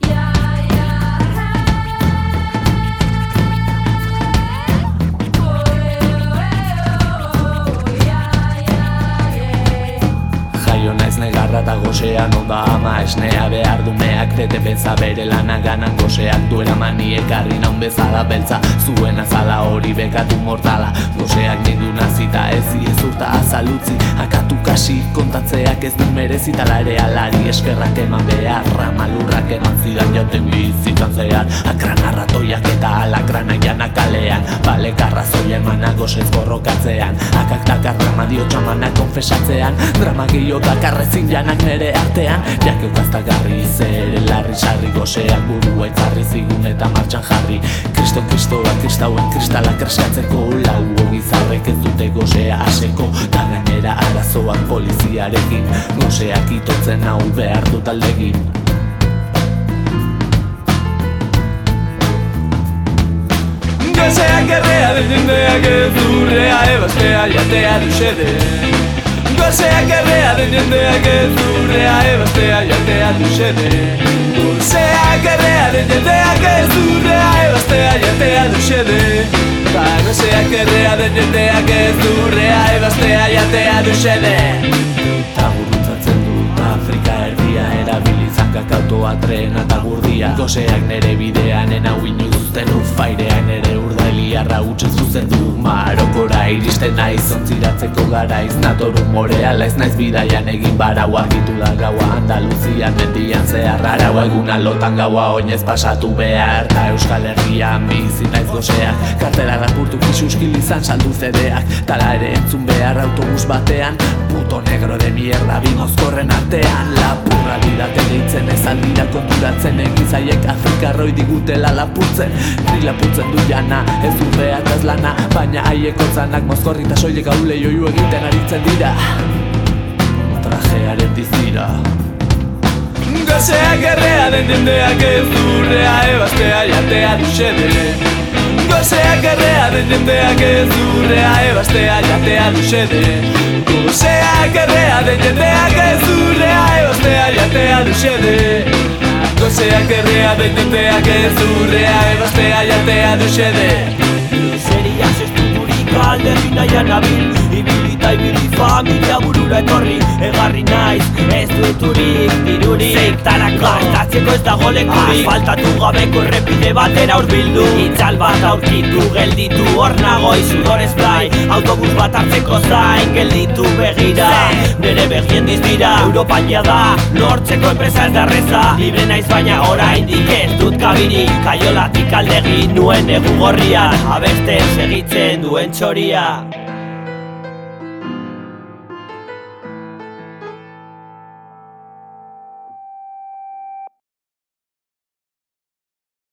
Yeah. Eta gozean onda ama esnea behar dumeak Tete beza bere lana ganan gozeak duera mani ekarri naun bezala beltza Zuen azala hori bekatu mortala. Gozeak nindu nazita ez urta azalutzi Akatu kasi kontatzeak ez du merezita ere alari eskerrak eman beharra Malurrak eman zidan joten bizitan zehar. Akran arratoiak eta alakrana janak kalean Bale karrazoia emana gozez borrokatzean. Akak takarra madio txamana konfesatzean Drama gehiago ezin janak nere artean Jakeo garri zere larri sarri Goseak burua itzarri zigun eta martxan jarri. Kristo kristoa kristauen kristala kreskatzeko Lau ogizarrek ez dute gozea aseko Ta gainera arazoak poliziarekin Goseak itotzen hau behar dut aldegin Goseak errea den jendeak ez durrea Ebastea jatea du Gozeak errea den jendeak ez durrea ebastea jatea du xede. Gozeak errea den jendeak ez durrea ebastea jatea du xede. Ba gozeak errea den jendeak ez durrea ebastea jatea du xede. Ta gurutzatzen du Afrika erdia erabilizan kakautoa trena eta gurdia. Gozeak nere bidean ena uinu zuzten ufairean ere du Marokora iristen naiz ontziratzeko garaiz. Natoru morea laiz naiz bidaian egin barau argitu da gaua Andaluzian mendian zehar. Arau egun alotan gaua oinez pasatu behar. Ta Euskal Herrian bizi naiz gozeak Kartela rapurtu kisuskil izan saldu zedeak. Tala ere entzun behar autobus batean Puto negro de mierda bimozkorren artean Lapurra bidate deitzen ez aldira konturatzen Egizaiek afrikarroi digutela lapurtzen. Ni lapurtzen du jana ez urrea eta lana Baina haiek otzanak mozkorri eta soilek haule joiu egiten aritzen dira. Trajearen dizira. Gozeak errea den jendeak ez durrea ebastea jatea duxede Gozeak errea den jendeak ez durrea ebastea jatea duxede Gozeak errea den jendeak ez durrea ebastea jatea duxede Gozeak errea den jendeak ez durrea ebastea jatea duxede Sería alderri nahian nabil Ibilita ibili familia burura etorri Egarri naiz ez duturik dirurik Zertarako Gastatzeko ez dago lekurik. Asfaltatu gabeko errepide batera urbildu Itzal bat aurkitu gelditu hor nago izudorez blai Autobus bat hartzeko zain gelditu begira. Nere begien dizdira Europaia da Lortzeko enpresa ez da reza. Libre naiz baina orain ez dut kabiri Kaiolatik aldegi nuen egu gorrian. Abeste segitzen duen txoria